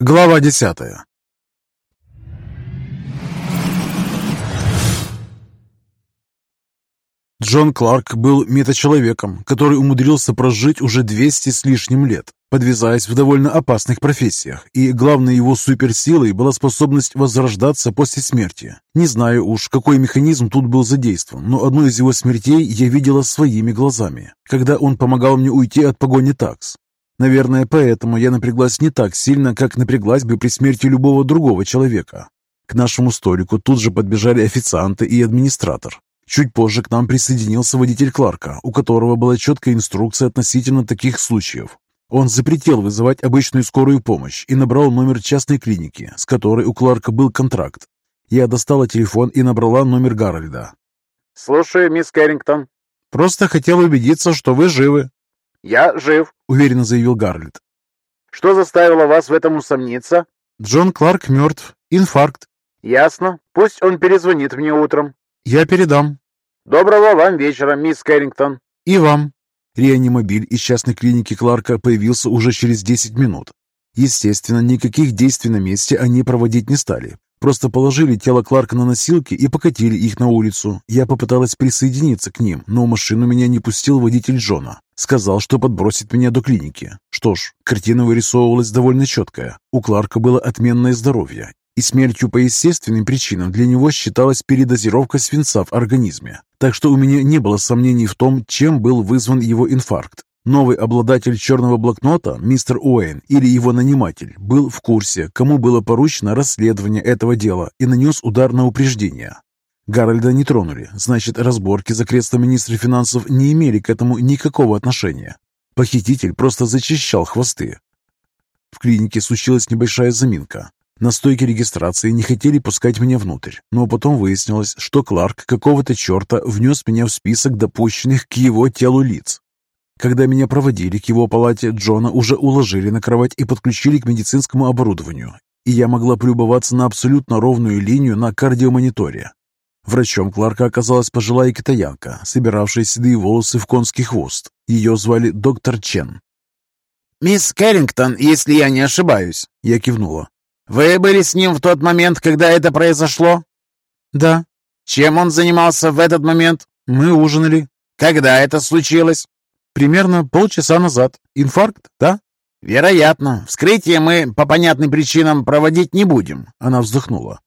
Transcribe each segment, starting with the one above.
Глава десятая Джон Кларк был метачеловеком, который умудрился прожить уже 200 с лишним лет, подвязаясь в довольно опасных профессиях, и главной его суперсилой была способность возрождаться после смерти. Не знаю уж, какой механизм тут был задействован, но одну из его смертей я видела своими глазами, когда он помогал мне уйти от погони такс. Наверное, поэтому я напряглась не так сильно, как напряглась бы при смерти любого другого человека. К нашему столику тут же подбежали официанты и администратор. Чуть позже к нам присоединился водитель Кларка, у которого была четкая инструкция относительно таких случаев. Он запретил вызывать обычную скорую помощь и набрал номер частной клиники, с которой у Кларка был контракт. Я достала телефон и набрала номер Гарольда. «Слушаю, мисс Кэррингтон». «Просто хотел убедиться, что вы живы». «Я жив», — уверенно заявил Гарольд. «Что заставило вас в этом усомниться?» «Джон Кларк мертв. Инфаркт». «Ясно. Пусть он перезвонит мне утром». «Я передам». «Доброго вам вечера, мисс Кэррингтон». «И вам». Реанимобиль из частной клиники Кларка появился уже через 10 минут. Естественно, никаких действий на месте они проводить не стали. Просто положили тело Кларка на носилки и покатили их на улицу. Я попыталась присоединиться к ним, но машину меня не пустил водитель Джона. Сказал, что подбросит меня до клиники. Что ж, картина вырисовывалась довольно четкая. У Кларка было отменное здоровье, и смертью по естественным причинам для него считалась передозировка свинца в организме. Так что у меня не было сомнений в том, чем был вызван его инфаркт. Новый обладатель черного блокнота, мистер Уэйн или его наниматель, был в курсе, кому было поручено расследование этого дела и нанес удар на упреждение. Гарольда не тронули, значит, разборки за кресло министра финансов не имели к этому никакого отношения. Похититель просто зачищал хвосты. В клинике случилась небольшая заминка. На стойке регистрации не хотели пускать меня внутрь, но потом выяснилось, что Кларк какого-то черта внес меня в список допущенных к его телу лиц. Когда меня проводили к его палате, Джона уже уложили на кровать и подключили к медицинскому оборудованию, и я могла полюбоваться на абсолютно ровную линию на кардиомониторе. Врачом Кларка оказалась пожилая китаянка, собиравшая седые волосы в конский хвост. Ее звали доктор Чен. «Мисс Кэррингтон, если я не ошибаюсь», — я кивнула. «Вы были с ним в тот момент, когда это произошло?» «Да». «Чем он занимался в этот момент?» «Мы ужинали». «Когда это случилось?» Примерно полчаса назад. Инфаркт, да? Вероятно. Вскрытие мы по понятным причинам проводить не будем. Она вздохнула.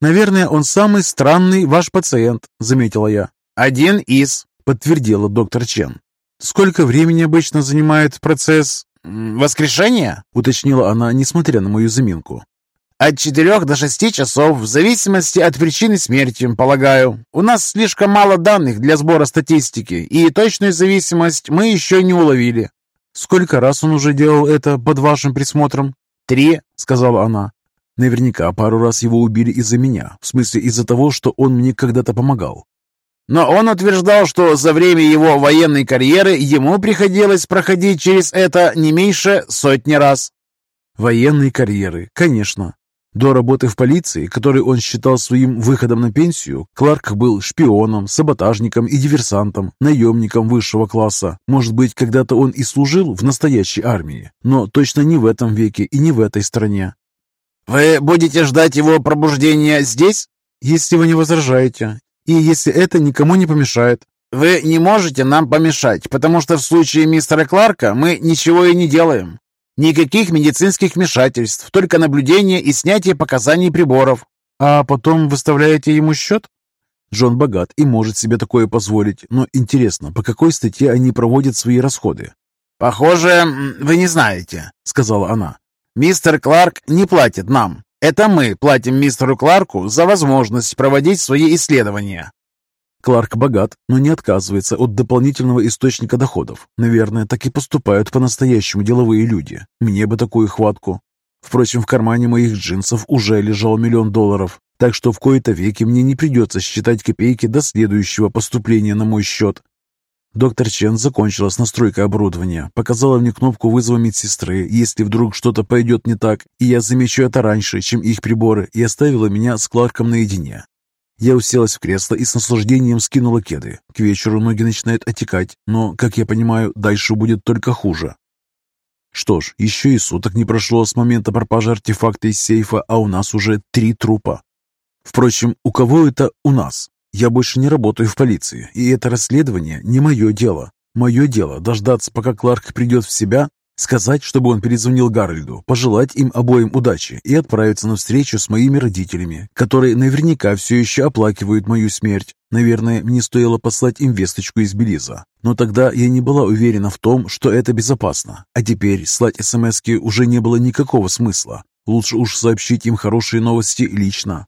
Наверное, он самый странный ваш пациент, заметила я. Один из, подтвердила доктор Чен. Сколько времени обычно занимает процесс воскрешения? уточнила она, несмотря на мою заминку. От четырех до шести часов, в зависимости от причины смерти, полагаю. У нас слишком мало данных для сбора статистики, и точную зависимость мы еще не уловили. Сколько раз он уже делал это под вашим присмотром? Три, сказала она. Наверняка пару раз его убили из-за меня, в смысле из-за того, что он мне когда-то помогал. Но он утверждал, что за время его военной карьеры ему приходилось проходить через это не меньше сотни раз. Военной карьеры, конечно. До работы в полиции, который он считал своим выходом на пенсию, Кларк был шпионом, саботажником и диверсантом, наемником высшего класса. Может быть, когда-то он и служил в настоящей армии, но точно не в этом веке и не в этой стране. «Вы будете ждать его пробуждения здесь?» «Если вы не возражаете, и если это никому не помешает». «Вы не можете нам помешать, потому что в случае мистера Кларка мы ничего и не делаем. Никаких медицинских вмешательств, только наблюдение и снятие показаний приборов. А потом выставляете ему счет? Джон богат и может себе такое позволить, но интересно, по какой статье они проводят свои расходы? «Похоже, вы не знаете», — сказала она. «Мистер Кларк не платит нам. Это мы платим мистеру Кларку за возможность проводить свои исследования. Кларк богат, но не отказывается от дополнительного источника доходов. Наверное, так и поступают по-настоящему деловые люди. Мне бы такую хватку. Впрочем, в кармане моих джинсов уже лежал миллион долларов, так что в кои-то веки мне не придется считать копейки до следующего поступления на мой счет. Доктор Чен закончила с настройкой оборудования, показала мне кнопку вызова медсестры, если вдруг что-то пойдет не так, и я замечу это раньше, чем их приборы, и оставила меня с Кларком наедине. Я уселась в кресло и с наслаждением скинула кеды. К вечеру ноги начинают отекать, но, как я понимаю, дальше будет только хуже. Что ж, еще и суток не прошло с момента пропажи артефакта из сейфа, а у нас уже три трупа. Впрочем, у кого это у нас? Я больше не работаю в полиции, и это расследование не мое дело. Мое дело дождаться, пока Кларк придет в себя, сказать, чтобы он перезвонил Гарольду, пожелать им обоим удачи и отправиться на встречу с моими родителями, которые наверняка все еще оплакивают мою смерть. Наверное, мне стоило послать им весточку из Белиза, но тогда я не была уверена в том, что это безопасно. А теперь слать СМСки уже не было никакого смысла. Лучше уж сообщить им хорошие новости лично.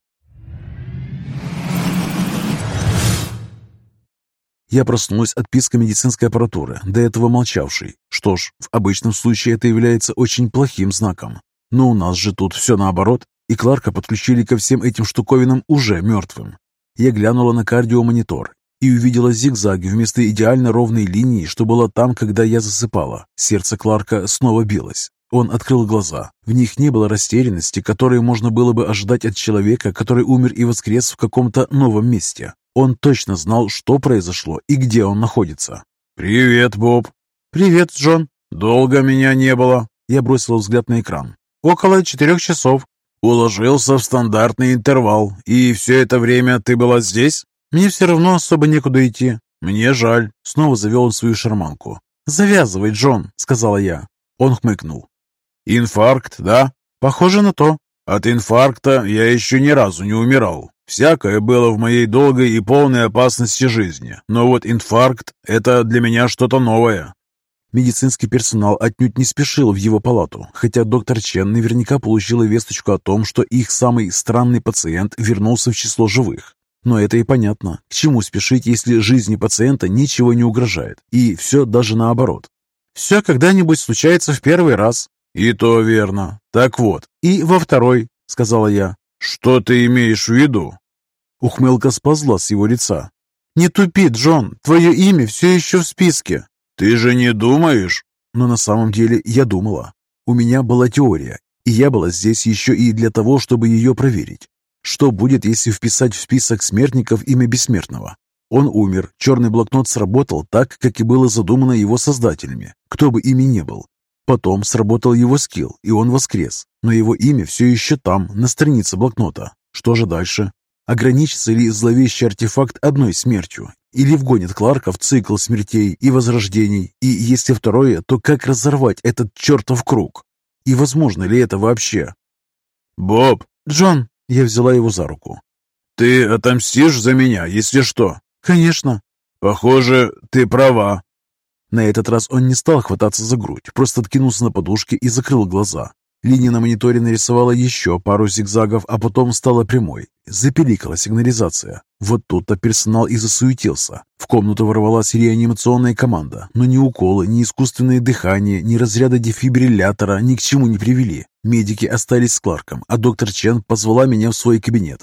Я проснулась от писка медицинской аппаратуры, до этого молчавшей. Что ж, в обычном случае это является очень плохим знаком. Но у нас же тут все наоборот, и Кларка подключили ко всем этим штуковинам уже мертвым. Я глянула на кардиомонитор и увидела зигзаги вместо идеально ровной линии, что была там, когда я засыпала. Сердце Кларка снова билось. Он открыл глаза. В них не было растерянности, которой можно было бы ожидать от человека, который умер и воскрес в каком-то новом месте. Он точно знал, что произошло и где он находится. «Привет, Боб!» «Привет, Джон!» «Долго меня не было!» Я бросил взгляд на экран. «Около четырех часов». «Уложился в стандартный интервал, и все это время ты была здесь?» «Мне все равно особо некуда идти». «Мне жаль», — снова завел он свою шарманку. «Завязывай, Джон», — сказала я. Он хмыкнул. «Инфаркт, да?» «Похоже на то». «От инфаркта я еще ни разу не умирал. Всякое было в моей долгой и полной опасности жизни, но вот инфаркт – это для меня что-то новое. Медицинский персонал отнюдь не спешил в его палату, хотя доктор Чен наверняка получила весточку о том, что их самый странный пациент вернулся в число живых. Но это и понятно. К чему спешить, если жизни пациента ничего не угрожает? И все даже наоборот. Все когда-нибудь случается в первый раз. И то верно. Так вот. И во второй, сказала я. «Что ты имеешь в виду?» Ухмылка сползла с его лица. «Не тупи, Джон, твое имя все еще в списке». «Ты же не думаешь?» Но на самом деле я думала. У меня была теория, и я была здесь еще и для того, чтобы ее проверить. Что будет, если вписать в список смертников имя бессмертного? Он умер, черный блокнот сработал так, как и было задумано его создателями, кто бы ими ни был. Потом сработал его скилл, и он воскрес. Но его имя все еще там, на странице блокнота. Что же дальше? Ограничится ли зловещий артефакт одной смертью? Или вгонит Кларка в цикл смертей и возрождений? И если второе, то как разорвать этот чертов круг? И возможно ли это вообще? «Боб!» «Джон!» Я взяла его за руку. «Ты отомстишь за меня, если что?» «Конечно!» «Похоже, ты права!» На этот раз он не стал хвататься за грудь, просто откинулся на подушке и закрыл глаза. Линия на мониторе нарисовала еще пару зигзагов, а потом стала прямой. Запеликала сигнализация. Вот тут-то персонал и засуетился. В комнату ворвалась реанимационная команда, но ни уколы, ни искусственное дыхание, ни разряда дефибриллятора ни к чему не привели. Медики остались с Кларком, а доктор Чен позвала меня в свой кабинет.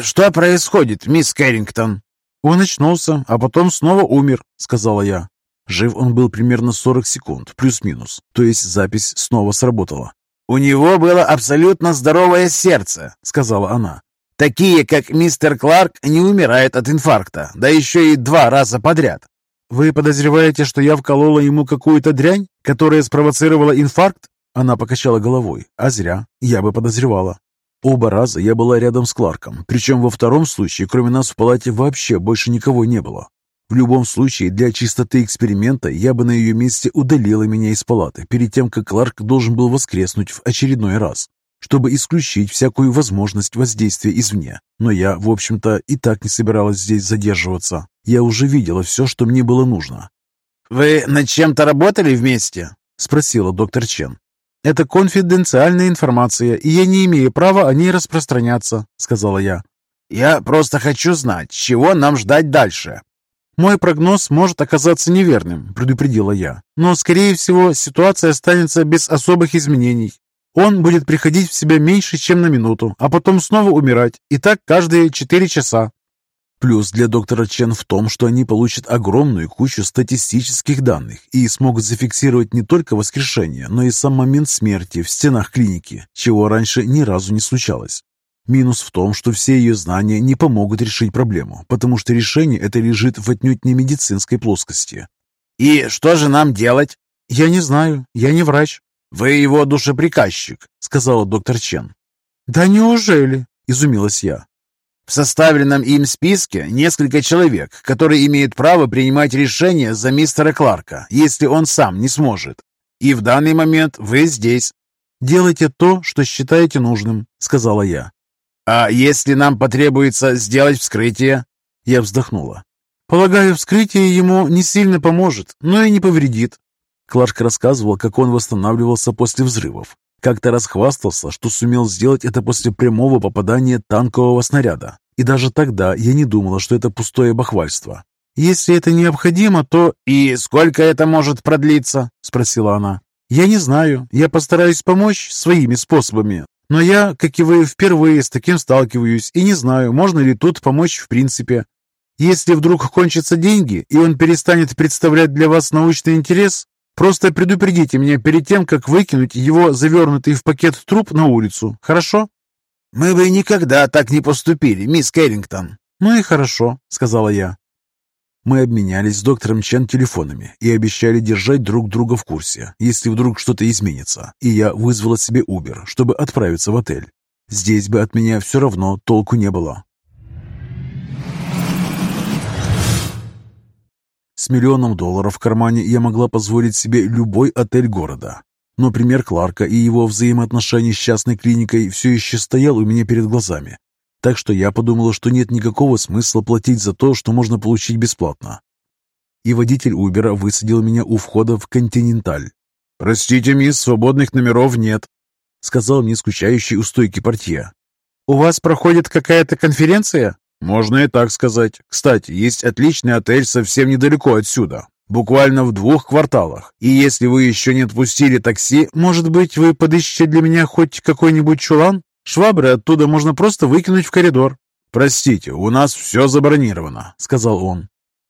«Что происходит, мисс Кэррингтон?» «Он очнулся, а потом снова умер», — сказала я. Жив он был примерно 40 секунд, плюс-минус, то есть запись снова сработала. «У него было абсолютно здоровое сердце», — сказала она. «Такие, как мистер Кларк, не умирают от инфаркта, да еще и два раза подряд». «Вы подозреваете, что я вколола ему какую-то дрянь, которая спровоцировала инфаркт?» Она покачала головой. «А зря. Я бы подозревала». Оба раза я была рядом с Кларком, причем во втором случае, кроме нас в палате, вообще больше никого не было. В любом случае, для чистоты эксперимента я бы на ее месте удалила меня из палаты перед тем, как Кларк должен был воскреснуть в очередной раз, чтобы исключить всякую возможность воздействия извне. Но я, в общем-то, и так не собиралась здесь задерживаться. Я уже видела все, что мне было нужно. «Вы над чем-то работали вместе?» – спросила доктор Чен. «Это конфиденциальная информация, и я не имею права о ней распространяться», – сказала я. «Я просто хочу знать, чего нам ждать дальше», «Мой прогноз может оказаться неверным», – предупредила я. «Но, скорее всего, ситуация останется без особых изменений. Он будет приходить в себя меньше, чем на минуту, а потом снова умирать. И так каждые четыре часа». Плюс для доктора Чен в том, что они получат огромную кучу статистических данных и смогут зафиксировать не только воскрешение, но и сам момент смерти в стенах клиники, чего раньше ни разу не случалось. Минус в том, что все ее знания не помогут решить проблему, потому что решение это лежит в отнюдь не медицинской плоскости. «И что же нам делать?» «Я не знаю, я не врач». «Вы его душеприказчик», — сказала доктор Чен. «Да неужели?» — изумилась я. В составленном им списке несколько человек, которые имеют право принимать решения за мистера Кларка, если он сам не сможет. И в данный момент вы здесь. «Делайте то, что считаете нужным», — сказала я. «А если нам потребуется сделать вскрытие?» Я вздохнула. «Полагаю, вскрытие ему не сильно поможет, но и не повредит». Кларк рассказывал, как он восстанавливался после взрывов. Как-то расхвастался, что сумел сделать это после прямого попадания танкового снаряда. И даже тогда я не думала, что это пустое бахвальство. «Если это необходимо, то...» «И сколько это может продлиться?» – спросила она. «Я не знаю. Я постараюсь помочь своими способами. Но я, как и вы, впервые с таким сталкиваюсь и не знаю, можно ли тут помочь в принципе. Если вдруг кончатся деньги, и он перестанет представлять для вас научный интерес, просто предупредите меня перед тем, как выкинуть его завернутый в пакет труп на улицу, хорошо?» «Мы бы никогда так не поступили, мисс Кэррингтон». «Ну и хорошо», — сказала я. Мы обменялись с доктором Чен телефонами и обещали держать друг друга в курсе, если вдруг что-то изменится, и я вызвала себе Uber, чтобы отправиться в отель. Здесь бы от меня все равно толку не было. С миллионом долларов в кармане я могла позволить себе любой отель города. Но пример Кларка и его взаимоотношения с частной клиникой все еще стоял у меня перед глазами. Так что я подумала, что нет никакого смысла платить за то, что можно получить бесплатно. И водитель Убера высадил меня у входа в «Континенталь». «Простите, мисс, свободных номеров нет», — сказал мне скучающий у стойки портье. «У вас проходит какая-то конференция?» «Можно и так сказать. Кстати, есть отличный отель совсем недалеко отсюда буквально в двух кварталах. И если вы еще не отпустили такси, может быть, вы подыщете для меня хоть какой-нибудь чулан? Швабры оттуда можно просто выкинуть в коридор». «Простите, у нас все забронировано», — сказал он.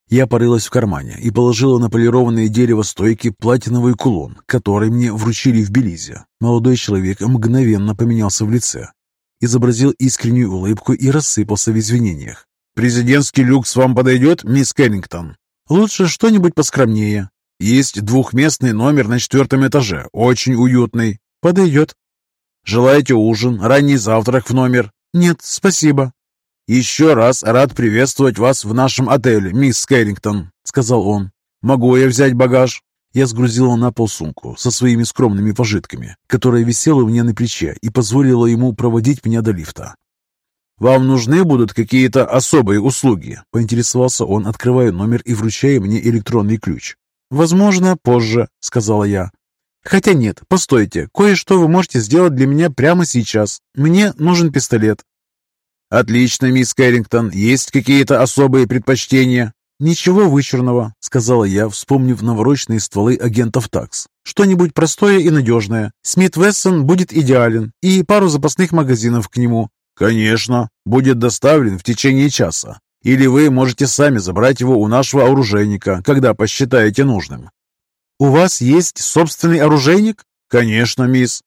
Я порылась в кармане и положила на полированное дерево стойки платиновый кулон, который мне вручили в Белизе. Молодой человек мгновенно поменялся в лице, изобразил искреннюю улыбку и рассыпался в извинениях. «Президентский люкс вам подойдет, мисс Кеннингтон?» Лучше что-нибудь поскромнее. Есть двухместный номер на четвертом этаже, очень уютный. Подойдет. Желаете ужин, ранний завтрак в номер? Нет, спасибо. Еще раз рад приветствовать вас в нашем отеле, мисс Кэррингтон, сказал он. Могу я взять багаж? Я сгрузила на пол сумку со своими скромными пожитками, которая висела у меня на плече и позволила ему проводить меня до лифта. «Вам нужны будут какие-то особые услуги?» – поинтересовался он, открывая номер и вручая мне электронный ключ. «Возможно, позже», – сказала я. «Хотя нет, постойте, кое-что вы можете сделать для меня прямо сейчас. Мне нужен пистолет». «Отлично, мисс Кэррингтон. Есть какие-то особые предпочтения?» «Ничего вычурного», — сказала я, вспомнив навороченные стволы агентов ТАКС. «Что-нибудь простое и надежное. Смит Вессон будет идеален, и пару запасных магазинов к нему. «Конечно, будет доставлен в течение часа. Или вы можете сами забрать его у нашего оружейника, когда посчитаете нужным». «У вас есть собственный оружейник?» «Конечно, мисс».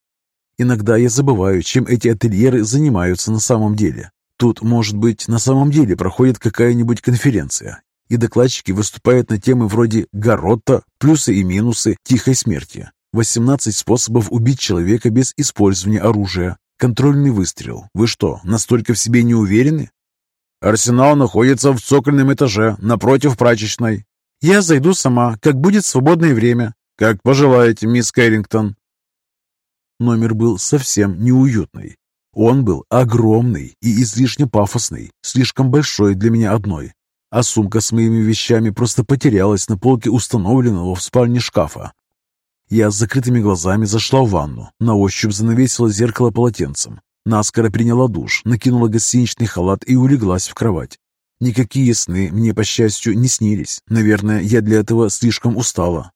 Иногда я забываю, чем эти ательеры занимаются на самом деле. Тут, может быть, на самом деле проходит какая-нибудь конференция, и докладчики выступают на темы вроде «Гаротта. Плюсы и минусы тихой смерти». 18 способов убить человека без использования оружия. Контрольный выстрел. Вы что, настолько в себе не уверены? Арсенал находится в цокольном этаже, напротив прачечной. Я зайду сама, как будет свободное время. Как пожелаете, мисс Кэррингтон. Номер был совсем неуютный. Он был огромный и излишне пафосный, слишком большой для меня одной. А сумка с моими вещами просто потерялась на полке установленного в спальне шкафа. Я с закрытыми глазами зашла в ванну, на ощупь занавесила зеркало полотенцем. Наскоро приняла душ, накинула гостиничный халат и улеглась в кровать. Никакие сны мне, по счастью, не снились. Наверное, я для этого слишком устала.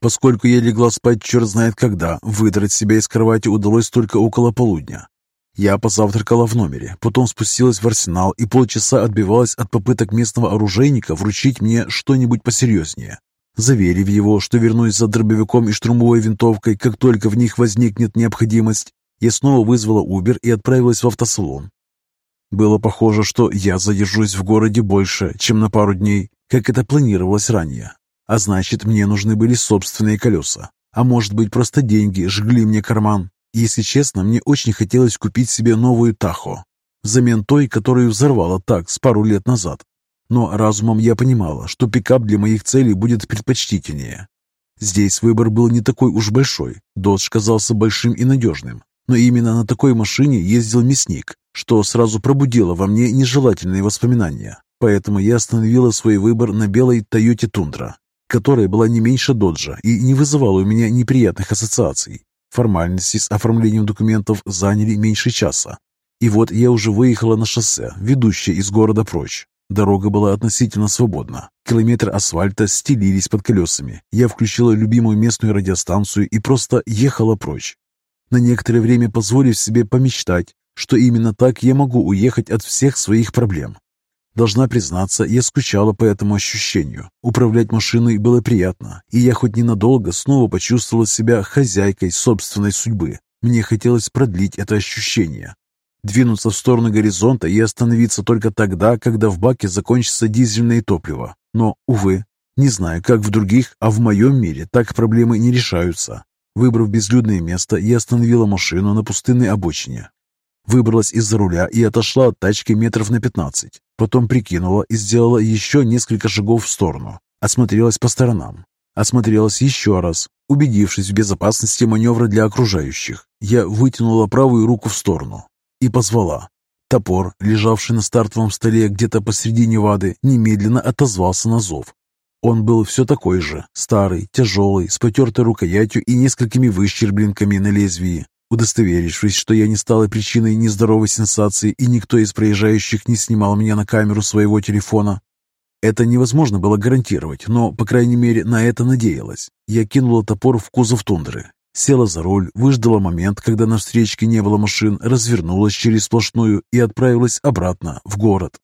Поскольку я легла спать черт знает когда, выдрать себя из кровати удалось только около полудня. Я позавтракала в номере, потом спустилась в арсенал и полчаса отбивалась от попыток местного оружейника вручить мне что-нибудь посерьезнее. Заверив его, что вернусь за дробовиком и штурмовой винтовкой, как только в них возникнет необходимость, я снова вызвала Убер и отправилась в автосалон. Было похоже, что я задержусь в городе больше, чем на пару дней. как это планировалось ранее. А значит, мне нужны были собственные колеса. А может быть, просто деньги жгли мне карман. Если честно, мне очень хотелось купить себе новую Тахо, взамен той, которую взорвала так с пару лет назад. Но разумом я понимала, что пикап для моих целей будет предпочтительнее. Здесь выбор был не такой уж большой. Додж казался большим и надежным. Но именно на такой машине ездил мясник, что сразу пробудило во мне нежелательные воспоминания. Поэтому я остановила свой выбор на белой Тойоте Тундра, которая была не меньше Доджа и не вызывала у меня неприятных ассоциаций. Формальности с оформлением документов заняли меньше часа. И вот я уже выехала на шоссе, ведущее из города прочь. Дорога была относительно свободна. Километры асфальта стелились под колесами. Я включила любимую местную радиостанцию и просто ехала прочь. На некоторое время позволив себе помечтать, что именно так я могу уехать от всех своих проблем. Должна признаться, я скучала по этому ощущению. Управлять машиной было приятно, и я хоть ненадолго снова почувствовала себя хозяйкой собственной судьбы. Мне хотелось продлить это ощущение. Двинуться в сторону горизонта и остановиться только тогда, когда в баке закончится дизельное топливо. Но, увы, не знаю, как в других, а в моем мире так проблемы не решаются. Выбрав безлюдное место, я остановила машину на пустынной обочине. Выбралась из-за руля и отошла от тачки метров на пятнадцать. Потом прикинула и сделала еще несколько шагов в сторону. Осмотрелась по сторонам. Осмотрелась еще раз. Убедившись в безопасности маневра для окружающих, я вытянула правую руку в сторону и позвала. Топор, лежавший на стартовом столе где-то посредине вады, немедленно отозвался на зов. Он был все такой же, старый, тяжелый, с потертой рукоятью и несколькими выщербленками на лезвии. Удостоверившись, что я не стала причиной нездоровой сенсации и никто из проезжающих не снимал меня на камеру своего телефона, это невозможно было гарантировать, но, по крайней мере, на это надеялась. Я кинула топор в кузов тундры, села за руль, выждала момент, когда на встречке не было машин, развернулась через сплошную и отправилась обратно, в город.